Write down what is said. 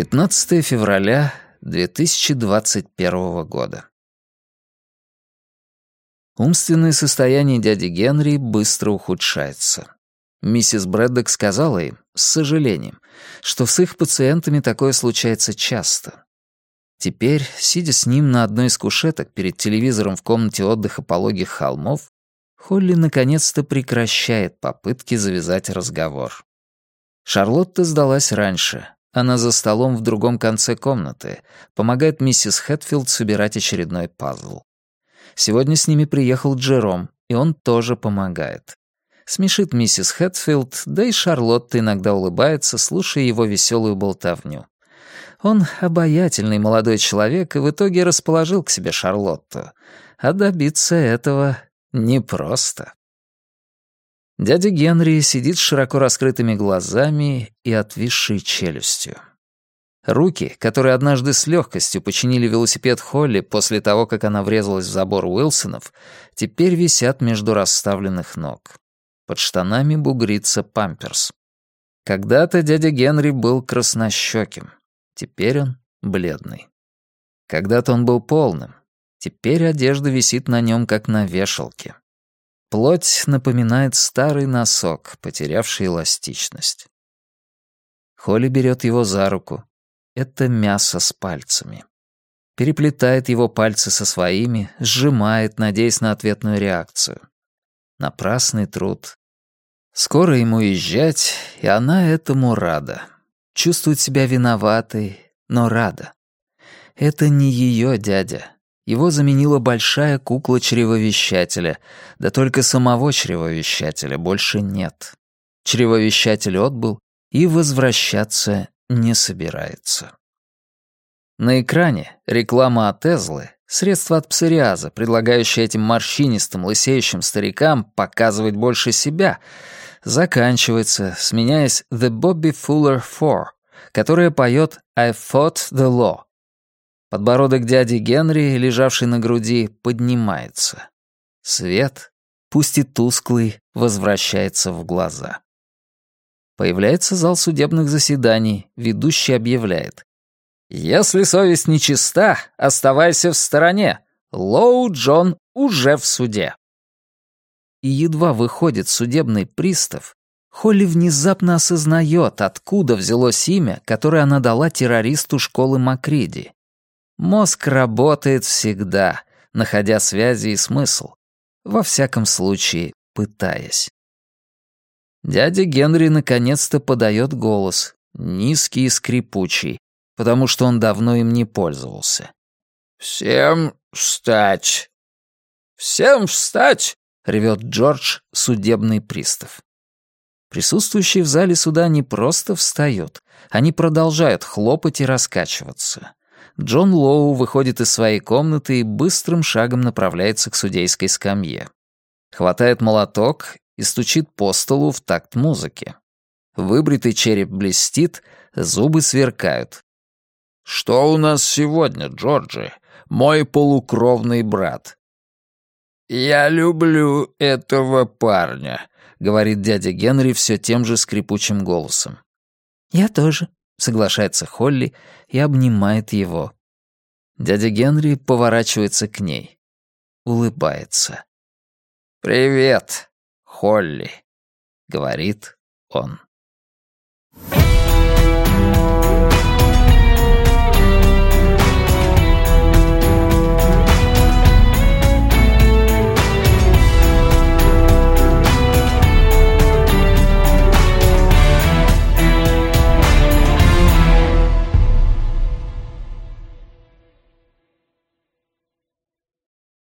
15 февраля 2021 года. Умственное состояние дяди Генри быстро ухудшается. Миссис Брэддок сказала им, с сожалением, что с их пациентами такое случается часто. Теперь, сидя с ним на одной из кушеток перед телевизором в комнате отдыха пологих холмов, Холли наконец-то прекращает попытки завязать разговор. Шарлотта сдалась раньше. Она за столом в другом конце комнаты, помогает миссис Хэтфилд собирать очередной пазл. Сегодня с ними приехал Джером, и он тоже помогает. Смешит миссис Хэтфилд, да и Шарлотта иногда улыбается, слушая его веселую болтовню. Он обаятельный молодой человек и в итоге расположил к себе Шарлотту. А добиться этого непросто. Дядя Генри сидит с широко раскрытыми глазами и отвисшей челюстью. Руки, которые однажды с легкостью починили велосипед Холли после того, как она врезалась в забор Уилсонов, теперь висят между расставленных ног. Под штанами бугрится памперс. Когда-то дядя Генри был краснощеким. Теперь он бледный. Когда-то он был полным. Теперь одежда висит на нем, как на вешалке. Плоть напоминает старый носок, потерявший эластичность. Холли берет его за руку. Это мясо с пальцами. Переплетает его пальцы со своими, сжимает, надеясь на ответную реакцию. Напрасный труд. Скоро ему уезжать, и она этому рада чувствует себя виноватой, но рада. Это не ее дядя. Его заменила большая кукла чревовещателя, да только самого чревовещателя больше нет. Чревовещатель отбыл и возвращаться не собирается. На экране реклама от Эзлы, средство от псориаза, предлагающее этим морщинистым, лысеющим старикам показывать больше себя — заканчивается, сменяясь «The Bobby Fuller Four», которая поет «I fought the law». Подбородок дяди Генри, лежавший на груди, поднимается. Свет, пусть и тусклый, возвращается в глаза. Появляется зал судебных заседаний, ведущий объявляет. «Если совесть нечиста, оставайся в стороне. Лоу Джон уже в суде» и едва выходит судебный пристав, Холли внезапно осознает, откуда взялось имя, которое она дала террористу школы Макриди. Мозг работает всегда, находя связи и смысл. Во всяком случае, пытаясь. Дядя Генри наконец-то подает голос, низкий и скрипучий, потому что он давно им не пользовался. «Всем встать! Всем встать! — ревет Джордж, судебный пристав. Присутствующие в зале суда не просто встают, они продолжают хлопать и раскачиваться. Джон Лоу выходит из своей комнаты и быстрым шагом направляется к судейской скамье. Хватает молоток и стучит по столу в такт музыки. Выбритый череп блестит, зубы сверкают. «Что у нас сегодня, Джорджи? Мой полукровный брат. «Я люблю этого парня», — говорит дядя Генри все тем же скрипучим голосом. «Я тоже», — соглашается Холли и обнимает его. Дядя Генри поворачивается к ней. Улыбается. «Привет, Холли», — говорит он.